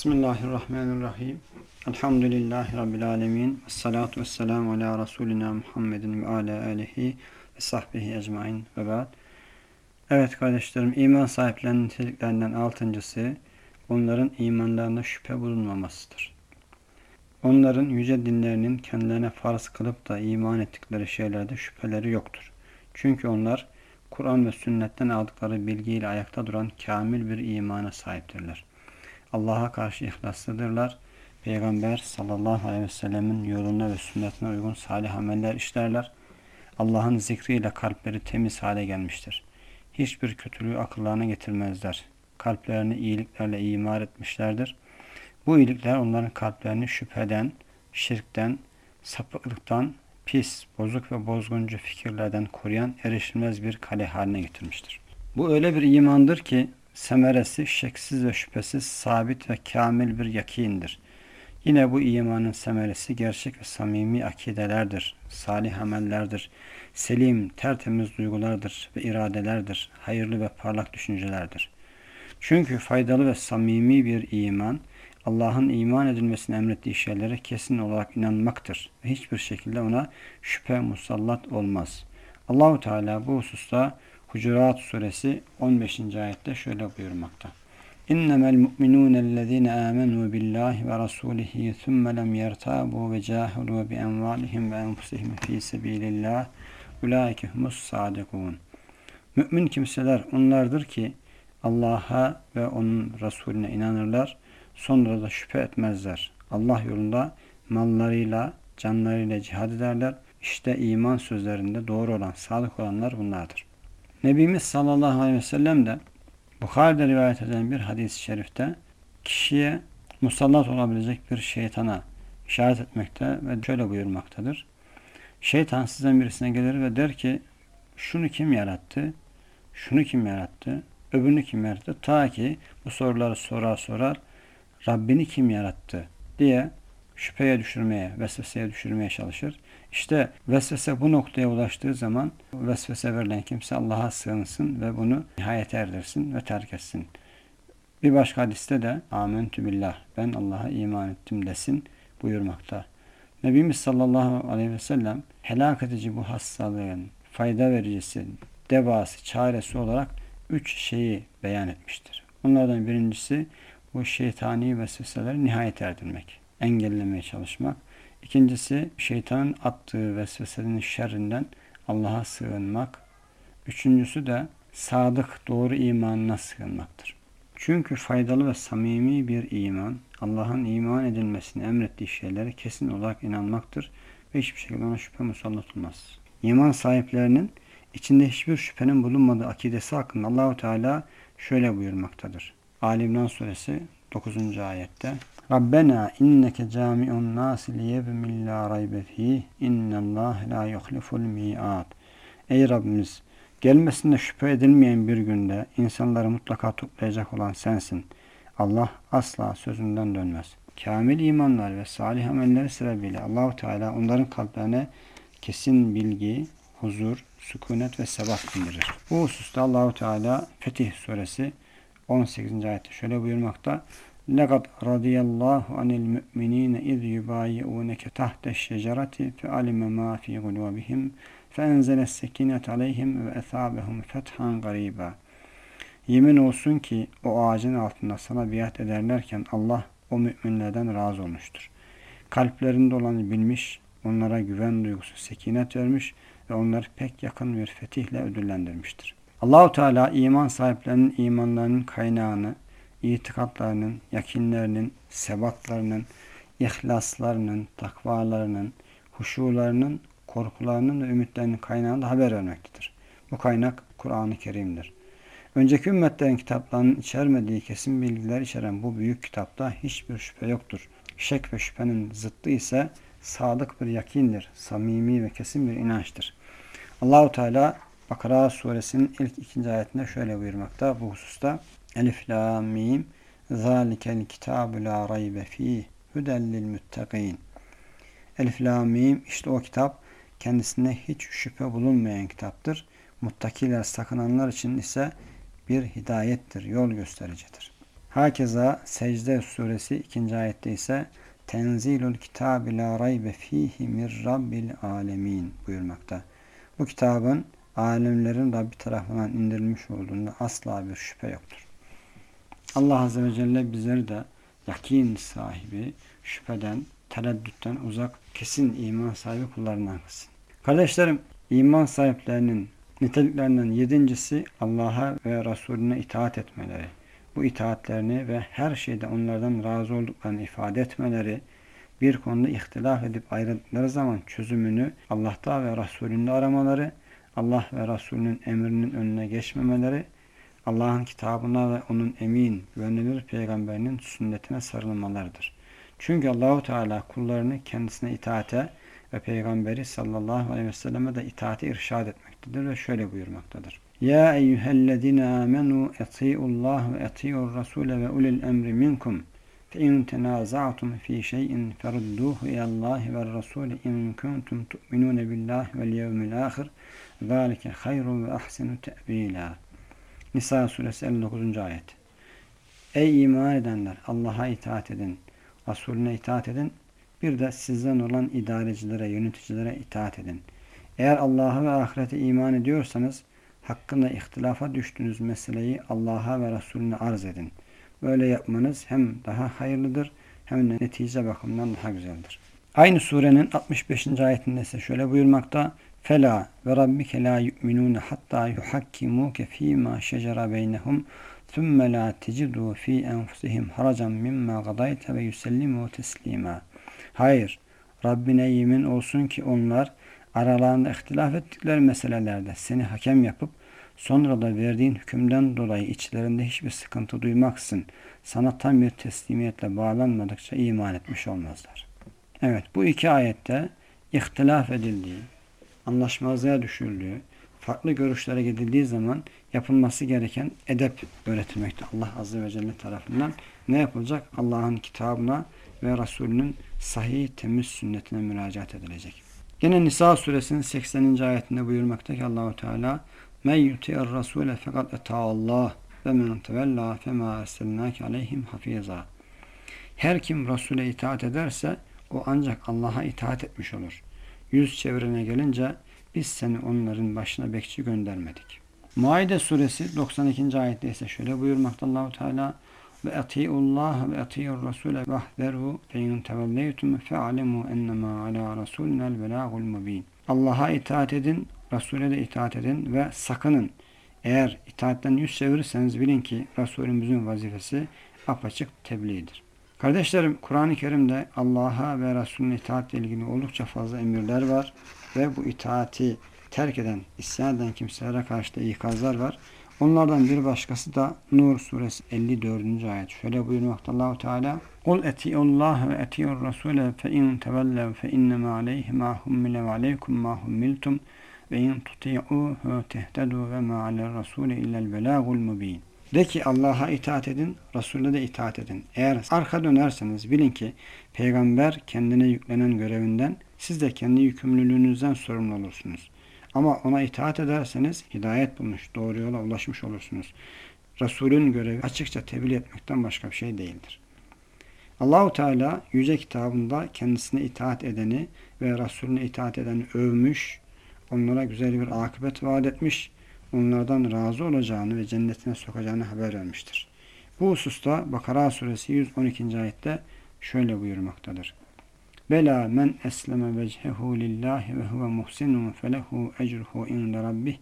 Bismillahirrahmanirrahim. Elhamdülillahi Rabbil alemin. Esselatu vesselamu ala Resulina Muhammedin ve ala alihi ve sahbihi ecmain ve ba'd. Evet kardeşlerim, iman sahiplerinin niteliklerinden altıncısı, onların imanlarında şüphe bulunmamasıdır. Onların yüce dinlerinin kendilerine farz kılıp da iman ettikleri şeylerde şüpheleri yoktur. Çünkü onlar, Kur'an ve sünnetten aldıkları bilgiyle ayakta duran kamil bir imana sahiptirler. Allah'a karşı ihlaslıdırlar. Peygamber sallallahu aleyhi ve sellemin yoluna ve sünnetine uygun salih ameller işlerler. Allah'ın zikriyle kalpleri temiz hale gelmiştir. Hiçbir kötülüğü akıllarına getirmezler. Kalplerini iyiliklerle imar etmişlerdir. Bu iyilikler onların kalplerini şüpheden, şirkten, sapıklıktan, pis, bozuk ve bozguncu fikirlerden koruyan erişilmez bir kale haline getirmiştir. Bu öyle bir imandır ki semeresi şeksiz ve şüphesiz sabit ve kamil bir yakindir. Yine bu imanın semeresi gerçek ve samimi akidelerdir, salih amellerdir, selim, tertemiz duygulardır ve iradelerdir, hayırlı ve parlak düşüncelerdir. Çünkü faydalı ve samimi bir iman, Allah'ın iman edilmesini emrettiği şeylere kesin olarak inanmaktır ve hiçbir şekilde ona şüphe musallat olmaz. Allahu Teala bu hususta Hucurat suresi 15. ayette şöyle buyurmakta. İnnemel mu'minûnellezîne âmenû billahi ve rasûlihi thumme lem yertâbû ve câhedû bi envâlihim ve enfusihim fî sebîlillâh ulaike humus sâdikûn. Mümin kimseler onlardır ki Allah'a ve onun Resulüne inanırlar. Sonra da şüphe etmezler. Allah yolunda mallarıyla, canlarıyla cihad ederler. İşte iman sözlerinde doğru olan, sadık olanlar bunlardır. Nebimiz sallallahu aleyhi ve sellem de Bukhari'de rivayet edilen bir hadis-i şerifte kişiye musallat olabilecek bir şeytana işaret etmekte ve şöyle buyurmaktadır. Şeytan sizden birisine gelir ve der ki şunu kim yarattı? Şunu kim yarattı? Öbürünü kim yarattı? Ta ki bu soruları sorar sorar Rabbini kim yarattı diye şüpheye düşürmeye, vesveseye düşürmeye çalışır. İşte vesvese bu noktaya ulaştığı zaman vesvese verilen kimse Allah'a sığınsın ve bunu nihayet erdirsin ve terk etsin. Bir başka hadiste de amentü billah ben Allah'a iman ettim desin buyurmakta. Nebimiz sallallahu aleyhi ve sellem helak edici bu hastalığın fayda vericisi, devası, çaresi olarak üç şeyi beyan etmiştir. Bunlardan birincisi bu şeytani vesveseleri nihayet erdirmek, engellemeye çalışmak. İkincisi şeytanın attığı vesvesenin şerrinden Allah'a sığınmak. Üçüncüsü de sadık doğru imanına sığınmaktır. Çünkü faydalı ve samimi bir iman Allah'ın iman edilmesini emrettiği şeylere kesin olarak inanmaktır ve hiçbir şekilde ona şüphe musallat olmaz. İman sahiplerinin içinde hiçbir şüphenin bulunmadığı akidesi hakkında Allahu Teala şöyle buyurmaktadır. Ali suresi 9. ayette Rabbena inneke cami'un nasi liyevmin la raybe fih innallah la yuhliful mi'at Ey Rabbimiz gelmesinde şüphe edilmeyen bir günde insanları mutlaka toplayacak olan sensin. Allah asla sözünden dönmez. Kamil imanlar ve salih amelleri sebebiyle Allahu Teala onların kalplerine kesin bilgi, huzur, sükunet ve sebat indirir. Bu hususta Allahu Teala Fetih suresi 18. ayette şöyle buyurmakta. لَقَدْ رَضِيَ اللّٰهُ عَنِ الْمُؤْمِنِينَ اِذْ يُبَايِعُونَكَ تَحْتَ الشَّجَرَةِ فَعَلِمَ مَا فِي قُلُوبِهِمْ فَاَنْزَلَ السَّكِينَةَ عَلَيْهِمْ وَاَثَابَهُمْ فَتْحًا غَرِيبًا Yemin olsun ki o ağacın altında sana biat ederlerken Allah o müminlerden razı olmuştur. Kalplerinde olanı bilmiş, onlara güven duygusu sekinet vermiş ve onları pek yakın bir fetihle ödüllendirmiştir. Allahu Teala iman sahiplerinin imanlarının kaynağını, itikatlarının, yakinlerinin, sebatlarının, ihlaslarının, takvalarının, huşularının, korkularının ve ümitlerinin kaynağını haber vermektedir. Bu kaynak Kur'an-ı Kerim'dir. Önceki ümmetlerin kitaplarının içermediği kesin bilgiler içeren bu büyük kitapta hiçbir şüphe yoktur. Şek ve şüphenin zıttı ise sadık bir yakindir, samimi ve kesin bir inançtır. Allahu Teala Bakara suresinin ilk ikinci ayetinde şöyle buyurmakta bu hususta. Elif la mim zalikel kitabu la raybe fih hudellil müttegin. Elif la mim işte o kitap kendisinde hiç şüphe bulunmayan kitaptır. Muttakiler sakınanlar için ise bir hidayettir, yol göstericidir. Hakeza Secde suresi 2. ayette ise Tenzilul kitabi la raybe fihi mir rabbil alemin buyurmakta. Bu kitabın alemlerin Rabbi tarafından indirilmiş olduğunda asla bir şüphe yoktur. Allah Azze ve Celle bizleri de yakin sahibi, şüpheden, tereddütten uzak, kesin iman sahibi kullarından kılsın. Kardeşlerim, iman sahiplerinin niteliklerinden yedincisi Allah'a ve Resulüne itaat etmeleri. Bu itaatlerini ve her şeyde onlardan razı olduklarını ifade etmeleri, bir konuda ihtilaf edip ayrıldıkları zaman çözümünü Allah'ta ve Resulünde aramaları, Allah ve Resulünün emrinin önüne geçmemeleri, Allah'ın kitabına ve onun emin, güvenilir peygamberinin sünnetine sarılmalarıdır. Çünkü Allahu Teala kullarını kendisine itaate ve peygamberi sallallahu aleyhi ve selleme de itaate irşad etmektedir ve şöyle buyurmaktadır. Ya eyyühellezine amenu eti'ullah ve eti'ur rasule ve ulil emri minkum. فَاِنْ تَنَازَعْتُمْ ف۪ي شَيْءٍ فَرُدُّوهُ اِلَى اللّٰهِ وَالرَّسُولِ اِنْ كُنْتُمْ تُؤْمِنُونَ بِاللّٰهِ وَالْيَوْمِ الْآخِرِ ذَٰلِكَ خَيْرٌ وَأَحْسَنُ تَأْو۪يلًا Nisa suresi 59. ayet. Ey iman edenler! Allah'a itaat edin, Resulüne itaat edin, bir de sizden olan idarecilere, yöneticilere itaat edin. Eğer Allah'a ve ahirete iman ediyorsanız, hakkında ihtilafa düştüğünüz meseleyi Allah'a ve Resulüne arz edin. Böyle yapmanız hem daha hayırlıdır hem de netice bakımından daha güzeldir. Aynı surenin 65. ayetinde ise şöyle buyurmakta. Fela ve rabbike la yu'minun hatta yuhakkimuke fîmâ şecere beynehum thumme la tecidu fî enfusihim haracan mimma gadayte ve yusellimu teslima. Hayır, Rabbine yemin olsun ki onlar aralarında ihtilaf ettikleri meselelerde seni hakem yapıp sonra da verdiğin hükümden dolayı içlerinde hiçbir sıkıntı duymaksın. Sana tam bir teslimiyetle bağlanmadıkça iman etmiş olmazlar. Evet bu iki ayette ihtilaf edildiği, anlaşmazlığa düşüldüğü, farklı görüşlere gidildiği zaman yapılması gereken edep öğretilmekte. Allah Azze ve Celle tarafından ne yapılacak? Allah'ın kitabına ve Resulünün sahih temiz sünnetine müracaat edilecek. Yine Nisa suresinin 80. ayetinde buyurmakta ki Allahu Teala Men yuti'ir rasule fakat eta'allah ve men tevella fema erselnake aleyhim hafiza. Her kim Resul'e itaat ederse o ancak Allah'a itaat etmiş olur. Yüz çevrene gelince biz seni onların başına bekçi göndermedik. Maide suresi 92. ayette ise şöyle buyurmakta Allahu Teala ve atiullah ve atiur rasule vahderu fe in tevelleytum fe'alemu ennema ala rasulnel belagul mubin. Allah'a itaat edin, Resul'e de itaat edin ve sakının. Eğer itaatten yüz çevirirseniz bilin ki Resulümüzün vazifesi apaçık tebliğdir. Kardeşlerim Kur'an-ı Kerim'de Allah'a ve Resulüne itaatle ilgili oldukça fazla emirler var ve bu itaati terk eden, isyan eden kimselere karşı da ikazlar var. Onlardan bir başkası da Nur suresi 54. ayet. Şöyle buyurmakta Allahu Teala: "Kul etiullah ve etiur rasule fe in tevellev fe innema aleyhi ma hummile ve aleykum ma hummiltum ve in tuti'uhu tehtedu ve ma alel rasule illel belagul mubin." De ki Allah'a itaat edin, Resul'e de itaat edin. Eğer arka dönerseniz bilin ki peygamber kendine yüklenen görevinden siz de kendi yükümlülüğünüzden sorumlu olursunuz. Ama ona itaat ederseniz hidayet bulmuş, doğru yola ulaşmış olursunuz. Resulün görevi açıkça tebliğ etmekten başka bir şey değildir. Allahu Teala yüce kitabında kendisine itaat edeni ve Resulüne itaat edeni övmüş, onlara güzel bir akıbet vaat etmiş, onlardan razı olacağını ve cennetine sokacağını haber vermiştir. Bu hususta Bakara suresi 112. ayette şöyle buyurmaktadır. Bela men esleme vecehu lillahi ve huve muhsinun felehu ecruhu inde rabbih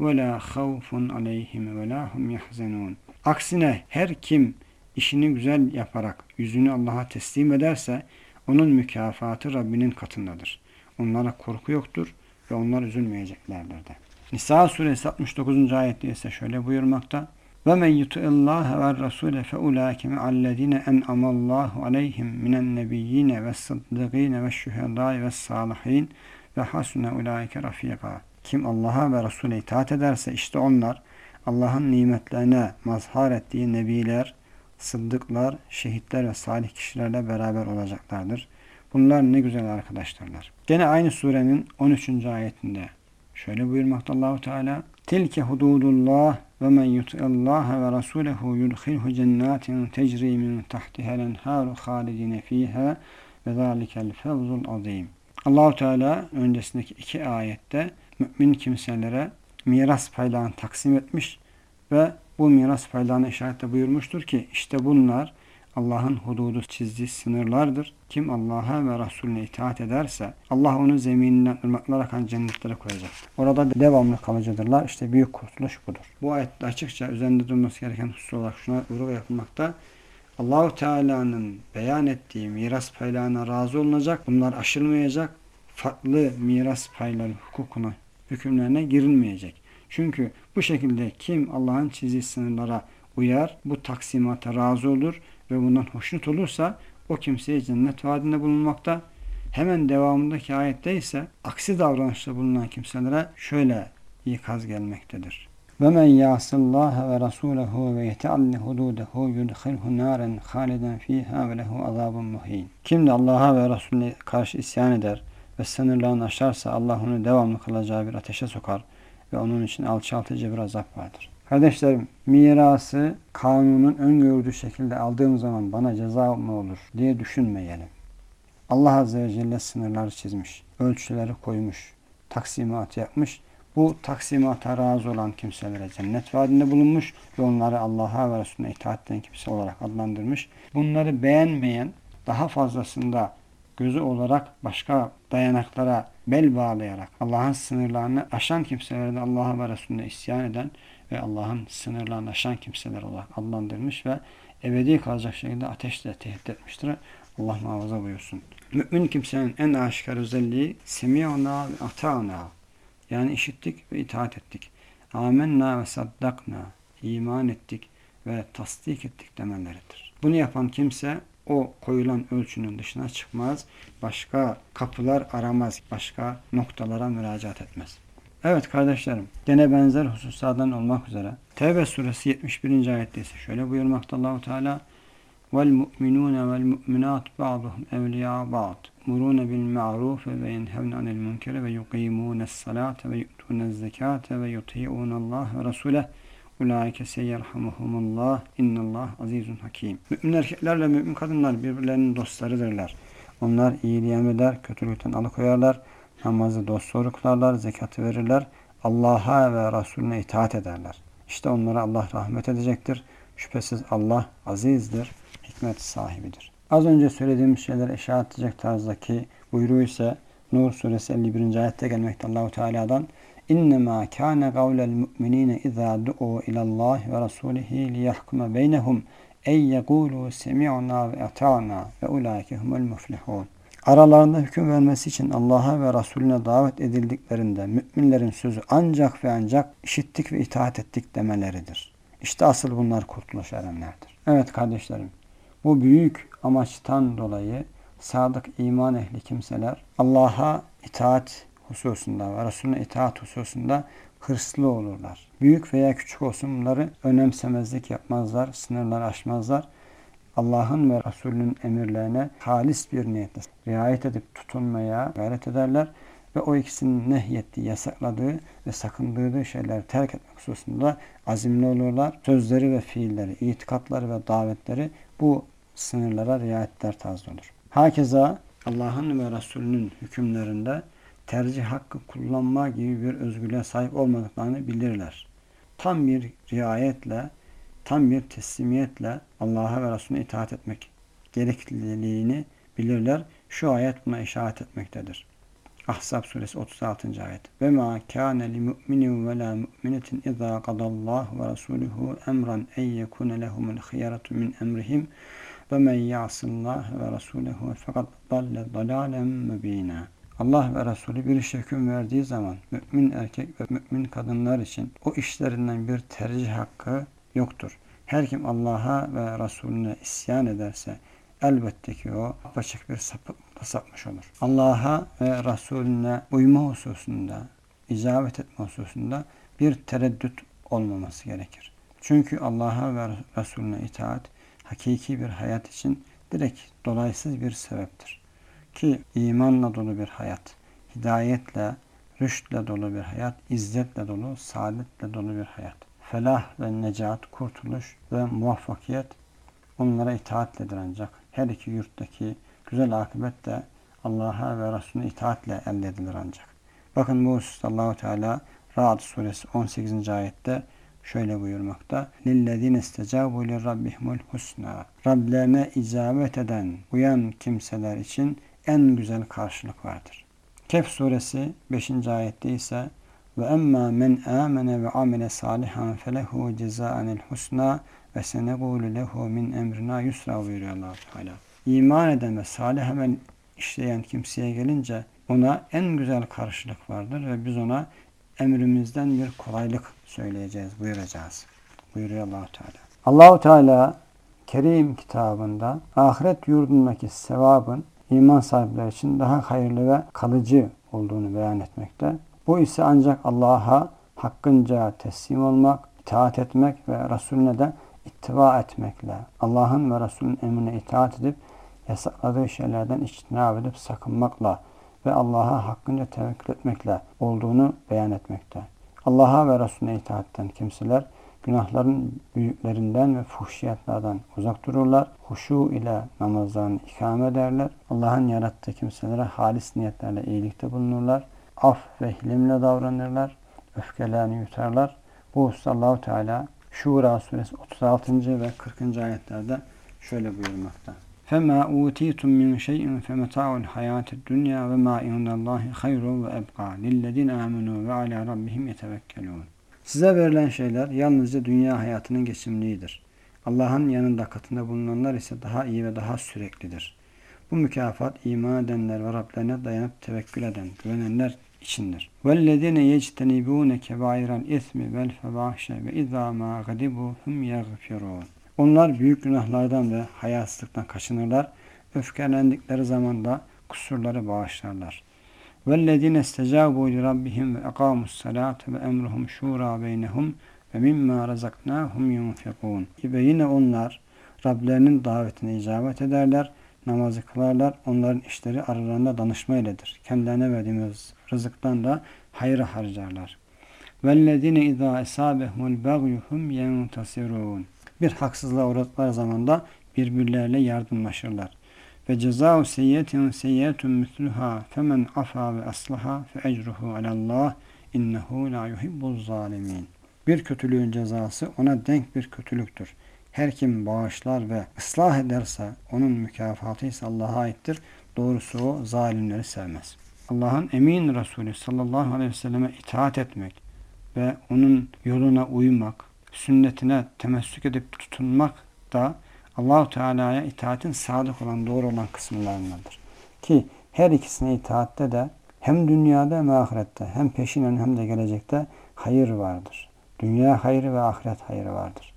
ve la havfun aleyhim ve la hum yahzenun. Aksine her kim işini güzel yaparak yüzünü Allah'a teslim ederse onun mükafatı Rabbinin katındadır. Onlara korku yoktur ve onlar üzülmeyeceklerdir de. Nisa suresi 69. ayette ise şöyle buyurmakta. Ve men yuti'illâhe ve rasûle fe ulâke me'allezîne en'amallâhu aleyhim minen nebiyyîne ve sıddıgîne ve şühedâi ve sâlihîn ve hasune ulâike rafîgâ. Kim Allah'a ve Resul'e itaat ederse işte onlar Allah'ın nimetlerine mazhar ettiği nebiler, sıddıklar, şehitler ve salih kişilerle beraber olacaklardır. Bunlar ne güzel arkadaşlarlar. Gene aynı surenin 13. ayetinde şöyle buyurmakta Allahu Teala Tilke hududullah ve men yuti'allaha ve rasulehu yudkhilhu cennetin tecri min tahtiha lenharu halidine fiha ve zalikel fevzul azim. Allahu Teala öncesindeki iki ayette mümin kimselere miras paylarını taksim etmiş ve bu miras paylarını işaretle buyurmuştur ki işte bunlar Allah'ın hududu çizdiği sınırlardır. Kim Allah'a ve Resulüne itaat ederse Allah onu zemininden ırmaklar akan cennetlere koyacak. Orada devamlı kalıcıdırlar. İşte büyük kurtuluş budur. Bu ayette açıkça üzerinde durması gereken husus olarak şuna vurgu yapılmakta. Allahu Teala'nın beyan ettiği miras paylarına razı olunacak. Bunlar aşılmayacak. Farklı miras payları hukukuna, hükümlerine girilmeyecek. Çünkü bu şekilde kim Allah'ın çizdiği sınırlara uyar, bu taksimata razı olur ve bundan hoşnut olursa o kimseye cennet vaadinde bulunmakta. Hemen devamındaki ayette ise aksi davranışta bulunan kimselere şöyle ikaz gelmektedir. Ve rasulehu ve yetealli hududehu yudkhilhu naren haliden fiha ve lehu azabun muhin. Kim de Allah'a ve Resulüne karşı isyan eder ve sınırlarını aşarsa Allah onu devamlı kalacağı bir ateşe sokar ve onun için alçaltıcı bir azap vardır. Kardeşlerim mirası kanunun öngördüğü şekilde aldığım zaman bana ceza mı olur diye düşünmeyelim. Allah Azze ve Celle sınırları çizmiş, ölçüleri koymuş, taksimat yapmış. Bu taksimata razı olan kimselere cennet vaadinde bulunmuş ve onları Allah'a ve Resulüne itaat eden kimse olarak adlandırmış. Bunları beğenmeyen, daha fazlasında gözü olarak başka dayanaklara bel bağlayarak Allah'ın sınırlarını aşan kimselere de Allah'a ve Resulüne isyan eden ve Allah'ın sınırlarını aşan kimseler olarak adlandırmış ve ebedi kalacak şekilde ateşle tehdit etmiştir. Allah muhafaza buyursun. Mümin kimsenin en aşikar özelliği semiyona ve ata'na yani işittik ve itaat ettik. Amenna ve saddakna iman ettik ve tasdik ettik demeleridir. Bunu yapan kimse o koyulan ölçünün dışına çıkmaz, başka kapılar aramaz, başka noktalara müracaat etmez. Evet kardeşlerim, gene benzer hususlardan olmak üzere Tevbe suresi 71. ayette ise şöyle buyurmakta Allahu Teala vel mu'minun vel mu'minat ba'duhum evliya ba'd murun bil ma'ruf ve yenhevun anil munkar ve yuqimun salate ve yu'tun zekate ve yuti'un Allah ve Resuleh Ulaike seyyerhamuhumullah innallah azizun hakim. Mümin erkeklerle mümin kadınlar birbirlerinin dostlarıdırlar. Onlar iyiliği emreder, kötülükten alıkoyarlar namazı dosdoğru kılarlar, zekatı verirler, Allah'a ve Resulüne itaat ederler. İşte onlara Allah rahmet edecektir. Şüphesiz Allah azizdir, hikmet sahibidir. Az önce söylediğimiz şeyler işaret edecek tarzdaki buyruğu ise Nur suresi 51. ayette gelmekte Allahu Teala'dan İnnemâ kâne gavlel mu'minîne izâ du'u ilallâhi ve rasûlihi liyahkume beynehum ey yegûlû semi'nâ ve ata'nâ ve ulâike humul. Aralarında hüküm vermesi için Allah'a ve Resulüne davet edildiklerinde müminlerin sözü ancak ve ancak işittik ve itaat ettik demeleridir. İşte asıl bunlar kurtuluş erenlerdir. Evet kardeşlerim, bu büyük amaçtan dolayı sadık iman ehli kimseler Allah'a itaat hususunda ve Resulüne itaat hususunda hırslı olurlar. Büyük veya küçük olsun bunları önemsemezlik yapmazlar, sınırlar aşmazlar Allah'ın ve Resulünün emirlerine halis bir niyetle riayet edip tutunmaya gayret ederler ve o ikisinin nehyettiği, yasakladığı ve sakındığı şeyleri terk etmek hususunda azimli olurlar. Sözleri ve fiilleri, itikatları ve davetleri bu sınırlara riayetler tarzı olur. Hakeza Allah'ın ve Resulünün hükümlerinde tercih hakkı kullanma gibi bir özgürlüğe sahip olmadıklarını bilirler. Tam bir riayetle tam bir teslimiyetle Allah'a ve Resulüne itaat etmek gerekliliğini bilirler. Şu ayet buna işaret etmektedir. Ahzab suresi 36. ayet. Ve ma kana li mu'minin ve la mu'minetin iza qadallahu ve rasuluhu emran en yekune lehumul khiyaratu min emrihim ve men ya'sillah ve rasulehu fakat dalle dalalen mübina. Allah ve Resulü bir işe hüküm verdiği zaman mümin erkek ve mümin kadınlar için o işlerinden bir tercih hakkı yoktur. Her kim Allah'a ve Resulüne isyan ederse elbette ki o apaçık bir sapıklıkla sapmış olur. Allah'a ve Resulüne uyma hususunda, icabet etme hususunda bir tereddüt olmaması gerekir. Çünkü Allah'a ve Resulüne itaat hakiki bir hayat için direkt dolaysız bir sebeptir. Ki imanla dolu bir hayat, hidayetle, rüştle dolu bir hayat, izzetle dolu, saadetle dolu bir hayat. Felah ve necat, kurtuluş ve muvaffakiyet onlara itaatledir ancak. Her iki yurttaki güzel akıbet de Allah'a ve Resulüne itaatle elde edilir ancak. Bakın bu hususta Allahu Teala Ra'd suresi 18. ayette şöyle buyurmakta. İstecabu li rabbihimul husna. Rablerine icabet eden, uyan kimseler için en güzel karşılık vardır. Kehf suresi 5. ayette ise ve emma men amene ve amile salihan felehu cezaenel husna ve senegulu lehu min emrina yusra buyuruyor allah Teala. İman eden ve salih amel işleyen kimseye gelince ona en güzel karşılık vardır ve biz ona emrimizden bir kolaylık söyleyeceğiz, buyuracağız. Buyuruyor allah Teala. Allahu Teala Kerim kitabında ahiret yurdundaki sevabın iman sahipleri için daha hayırlı ve kalıcı olduğunu beyan etmekte. Bu ise ancak Allah'a hakkınca teslim olmak, itaat etmek ve Resulüne de ittiva etmekle, Allah'ın ve Resulünün emrine itaat edip yasakladığı şeylerden içtinab edip sakınmakla ve Allah'a hakkınca tevekkül etmekle olduğunu beyan etmekte. Allah'a ve Resulüne itaatten kimseler günahların büyüklerinden ve fuhşiyatlardan uzak dururlar. Huşu ile namazlarını ikame ederler. Allah'ın yarattığı kimselere halis niyetlerle iyilikte bulunurlar Af ve hilimle davranırlar. Öfkelerini yutarlar. Bu hususta Allahu Teala Şura suresi 36. ve 40. ayetlerde şöyle buyurmakta. فَمَا اُوتِيتُم مِّنْ شَيْءٍ فَمَتَاعُ الْحَيَاةِ الدُّنْيَا وَمَا عِنْدَ اللّٰهِ خَيْرٌ وَاَبْقَى لِلَّذِينَ آمَنُوا وَعَلَى رَبِّهِمْ يَتَوَكَّلُونَ Size verilen şeyler yalnızca dünya hayatının geçimliğidir. Allah'ın yanında katında bulunanlar ise daha iyi ve daha süreklidir. Bu mükafat iman edenler ve Rablerine dayanıp tevekkül eden, güvenenler içindir. وَالَّذِينَ يَجْتَنِبُونَ كَبَائِرَ الْاِثْمِ وَالْفَوَاحِشَ وَاِذَا مَا غَضِبُوا هُمْ يَغْفِرُونَ Onlar büyük günahlardan ve hayasızlıktan kaçınırlar. Öfkelendikleri zaman da kusurları bağışlarlar. وَالَّذِينَ اسْتَجَابُوا لِرَبِّهِمْ وَاَقَامُوا الصَّلَاةَ وَاَمْرُهُمْ شُورَى بَيْنَهُمْ وَمِمَّا رَزَقْنَاهُمْ يُنْفِقُونَ Ve yine onlar Rablerinin davetine icabet ederler namazı kılarlar, onların işleri aralarında danışma iledir. Kendilerine verdiğimiz rızıktan da hayır harcarlar. وَالَّذِينَ اِذَا اَسَابَهُمُ الْبَغْيُ هُمْ يَنْتَصِرُونَ Bir haksızlığa uğradıkları zaman da birbirleriyle yardımlaşırlar. Ve cezâ'u seyyetin seyyetun misluha femen afa ve aslaha fe ecruhu alallah innehu la yuhibbuz zalimin. Bir kötülüğün cezası ona denk bir kötülüktür. Her kim bağışlar ve ıslah ederse onun mükafatı ise Allah'a aittir. Doğrusu o zalimleri sevmez. Allah'ın emin Resulü sallallahu aleyhi ve selleme itaat etmek ve onun yoluna uymak, sünnetine temessük edip tutunmak da Allahu Teala'ya itaatin sadık olan, doğru olan kısımlarındandır. Ki her ikisine itaatte de hem dünyada hem ahirette hem peşinen hem de gelecekte hayır vardır. Dünya hayrı ve ahiret hayrı vardır.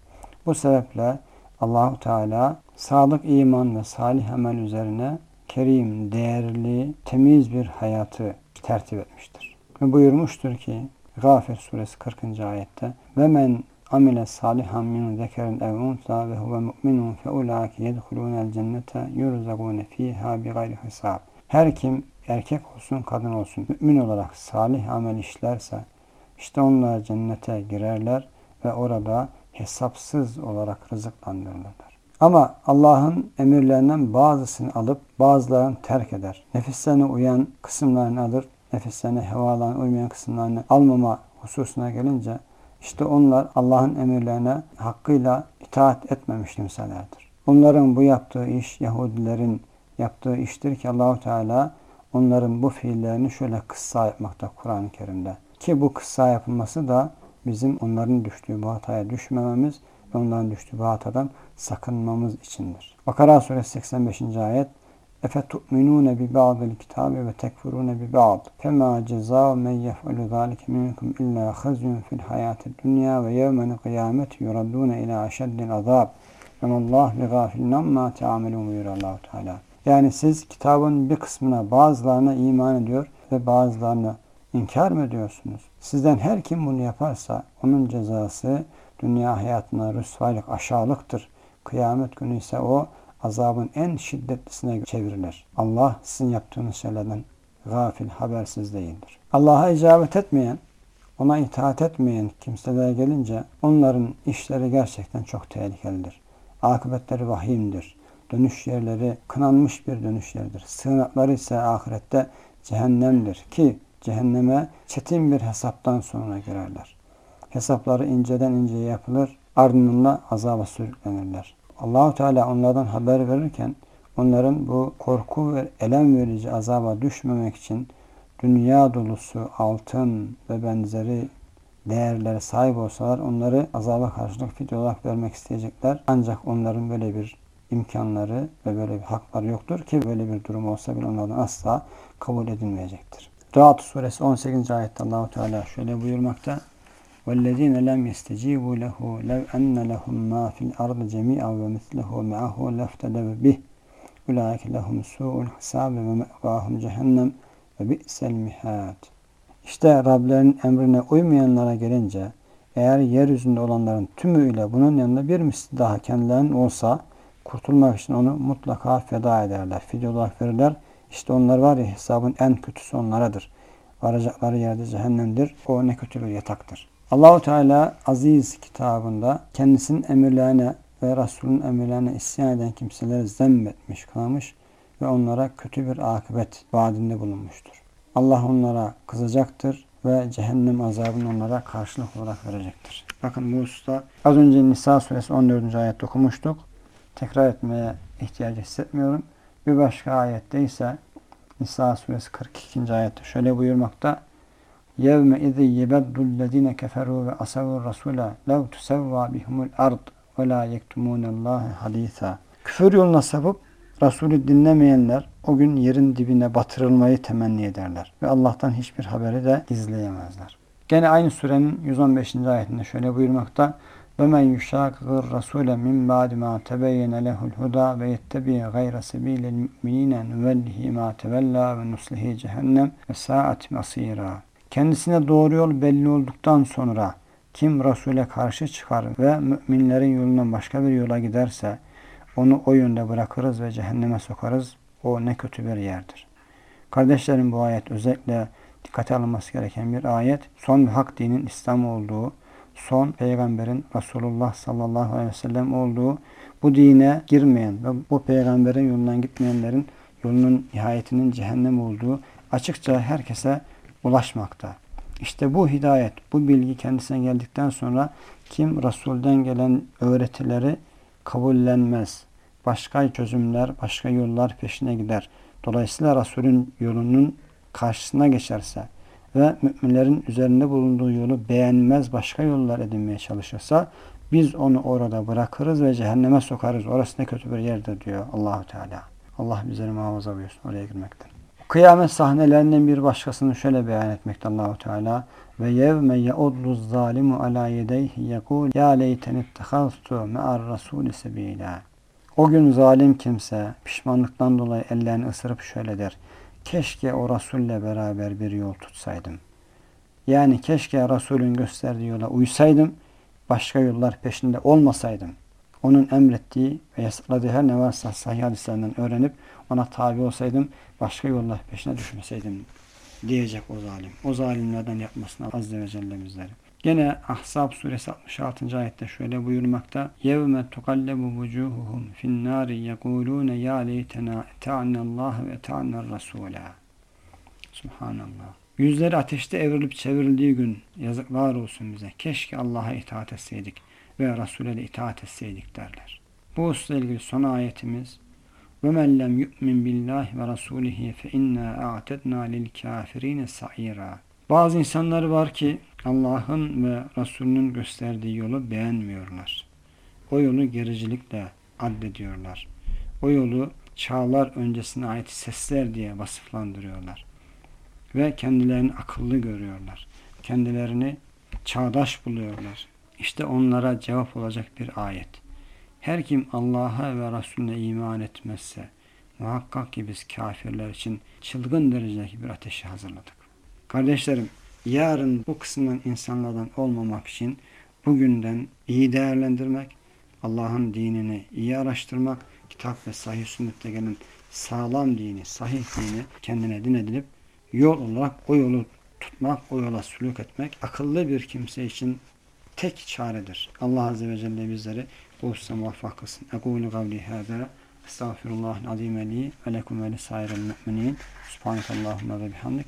Bu sebeple Allahu Teala sadık iman ve salih amel üzerine kerim, değerli, temiz bir hayatı tertip etmiştir. Ve buyurmuştur ki Gafir suresi 40. ayette ve men amile salihan min zekerin ev unsa ve huve mu'minun fe ulaike yedhulunel cennete yurzagune fiha bi gayri hesab. Her kim erkek olsun kadın olsun mümin olarak salih amel işlerse işte onlar cennete girerler ve orada hesapsız olarak rızıklandırılırlar. Ama Allah'ın emirlerinden bazısını alıp bazılarını terk eder. Nefislerine uyan kısımlarını alır, nefislerine hevalarına uymayan kısımlarını almama hususuna gelince işte onlar Allah'ın emirlerine hakkıyla itaat etmemiş kimselerdir. Onların bu yaptığı iş Yahudilerin yaptığı iştir ki Allahu Teala onların bu fiillerini şöyle kıssa yapmakta Kur'an-ı Kerim'de. Ki bu kıssa yapılması da bizim onların düştüğü bu hataya düşmememiz ve onların düştüğü bu hatadan sakınmamız içindir. Bakara suresi 85. ayet اَفَتُؤْمِنُونَ بِبَعْضِ الْكِتَابِ وَتَكْفُرُونَ بِبَعْضِ فَمَا جَزَاءُ مَنْ يَفْعَلُ ذَٰلِكَ مِنْكُمْ إِلَّا خَزْيٌ فِي الْحَيَاةِ الدُّنْيَا وَيَوْمَ الْقِيَامَةِ يُرَدُّونَ إِلَى أَشَدِّ الْعَذَابِ وَمَا اللّٰهُ بِغَافِلٍ عَمَّا تَعْمَلُونَ buyuruyor allah Teala. Yani siz kitabın bir kısmına bazılarına iman ediyor ve bazılarına inkar mı ediyorsunuz? Sizden her kim bunu yaparsa onun cezası dünya hayatına rüsvaylık, aşağılıktır. Kıyamet günü ise o azabın en şiddetlisine çevrilir. Allah sizin yaptığınız şeylerden gafil, habersiz değildir. Allah'a icabet etmeyen, ona itaat etmeyen kimseler gelince onların işleri gerçekten çok tehlikelidir. Akıbetleri vahimdir. Dönüş yerleri kınanmış bir dönüş yeridir. Sığınakları ise ahirette cehennemdir ki cehenneme çetin bir hesaptan sonra girerler. Hesapları inceden inceye yapılır, ardından azaba sürüklenirler. Allahu Teala onlardan haber verirken onların bu korku ve elem verici azaba düşmemek için dünya dolusu altın ve benzeri değerlere sahip olsalar onları azaba karşılık fidye olarak vermek isteyecekler. Ancak onların böyle bir imkanları ve böyle bir hakları yoktur ki böyle bir durum olsa bile onlardan asla kabul edilmeyecektir. Duat suresi 18. ayette Allahu Teala şöyle buyurmakta. وَالَّذ۪ينَ لَمْ يَسْتَجِيبُوا لَهُ لَوْ أَنَّ لَهُمْ مَا فِي الْأَرْضِ جَمِيعًا وَمِثْلَهُ مَعَهُ لَافْتَدَوْا بِهِ اُولَٰئِكَ لَهُمْ سُوءُ الْحِسَابِ وَمَأْوَاهُمْ جَهَنَّمْ وَبِئْسَ الْمِهَادِ İşte Rablerin emrine uymayanlara gelince eğer yeryüzünde olanların tümüyle bunun yanında bir misli daha kendilerinin olsa kurtulmak için onu mutlaka feda ederler. Fidye olarak verirler. işte onlar var ya hesabın en kötüsü onlaradır. Varacakları yerde cehennemdir. O ne kötü bir yataktır. Allahu Teala aziz kitabında kendisinin emirlerine ve Resulün emirlerine isyan eden kimseleri zemmetmiş, kınamış ve onlara kötü bir akıbet vaadinde bulunmuştur. Allah onlara kızacaktır ve cehennem azabını onlara karşılık olarak verecektir. Bakın bu hususta az önce Nisa suresi 14. ayet okumuştuk. Tekrar etmeye ihtiyacı hissetmiyorum. Bir başka ayette ise Nisa suresi 42. ayette şöyle buyurmakta. يَوْمَ اِذِ يَبَدُّ الَّذ۪ينَ كَفَرُوا وَأَسَوُوا الرَّسُولَ لَوْ تُسَوَّى بِهُمُ الْأَرْضِ وَلَا يَكْتُمُونَ اللّٰهِ حَد۪يثًا Küfür yoluna sapıp Resulü dinlemeyenler o gün yerin dibine batırılmayı temenni ederler. Ve Allah'tan hiçbir haberi de gizleyemezler. Gene aynı surenin 115. ayetinde şöyle buyurmakta. وَمَنْ يُشَاقِقِ الرَّسُولَ مِنْ بَعْدِ مَا تَبَيَّنَ لَهُ الْهُدَى وَيَتَّبِعْ غَيْرَ سَب۪يلِ الْمُؤْمِنِينَ نُوَلِّهِ مَا تَوَلَّى وَنُسْلِهِ جَهَنَّمْ وَسَاءَتْ مَصِيرًا Kendisine doğru yol belli olduktan sonra kim Resul'e karşı çıkar ve müminlerin yolundan başka bir yola giderse onu o yönde bırakırız ve cehenneme sokarız. O ne kötü bir yerdir. Kardeşlerim bu ayet özellikle dikkate alınması gereken bir ayet. Son hak dinin İslam olduğu, son peygamberin Resulullah sallallahu aleyhi ve sellem olduğu, bu dine girmeyen ve bu peygamberin yolundan gitmeyenlerin yolunun nihayetinin cehennem olduğu açıkça herkese ulaşmakta. İşte bu hidayet, bu bilgi kendisine geldikten sonra kim Resul'den gelen öğretileri kabullenmez. Başka çözümler, başka yollar peşine gider. Dolayısıyla Resul'ün yolunun karşısına geçerse ve müminlerin üzerinde bulunduğu yolu beğenmez, başka yollar edinmeye çalışırsa biz onu orada bırakırız ve cehenneme sokarız. Orası ne kötü bir yerdir diyor Allahu Teala. Allah bizleri muhafaza buyursun oraya girmekten. Kıyamet sahnelerinden bir başkasını şöyle beyan etmekte Allahu Teala ve yevme yaudlu zalimu ala yedeyhi yekul ya leyten ittehaztu me'ar rasuli sebila. O gün zalim kimse pişmanlıktan dolayı ellerini ısırıp şöyle der. Keşke o Resul'le beraber bir yol tutsaydım. Yani keşke Resul'ün gösterdiği yola uysaydım, başka yollar peşinde olmasaydım. Onun emrettiği ve yasakladığı her ne varsa sahih hadislerinden öğrenip ona tabi olsaydım, başka yollar peşine düşmeseydim diyecek o zalim. O zalimlerden yapmasına azze ve celle bizleri. Gene Ahzab suresi 66. ayette şöyle buyurmakta. Yevme tukallebu vucuhuhum fin nari yekulune ya leytena eta'nallah ve eta'nar rasula. Subhanallah. Yüzleri ateşte evrilip çevrildiği gün yazıklar olsun bize. Keşke Allah'a itaat etseydik ve Resul'e de itaat etseydik derler. Bu hususla ilgili son ayetimiz وَمَنْ لَمْ يُؤْمِنْ بِاللّٰهِ وَرَسُولِهِ فَاِنَّا اَعْتَدْنَا لِلْكَافِر۪ينَ سَعِيرًا Bazı insanlar var ki Allah'ın ve Resulünün gösterdiği yolu beğenmiyorlar. O yolu gericilikle addediyorlar. O yolu çağlar öncesine ait sesler diye vasıflandırıyorlar. Ve kendilerini akıllı görüyorlar. Kendilerini çağdaş buluyorlar. İşte onlara cevap olacak bir ayet. Her kim Allah'a ve Resulüne iman etmezse muhakkak ki biz kafirler için çılgın derecedeki bir ateşi hazırladık. Kardeşlerim yarın bu kısımdan insanlardan olmamak için bugünden iyi değerlendirmek, Allah'ın dinini iyi araştırmak, kitap ve sahih sünnette gelen sağlam dini, sahih dini kendine din edinip yol olarak o yolu tutmak, o yola sülük etmek akıllı bir kimse için tek çaredir. Allah Azze ve Celle bizleri bu hususa muvaffak kılsın. Ekûlü gavli hâdâ estağfirullahil azîm li ve lekum ve lisairil mu'minîn. Subhanakallahumma ve bihamdik.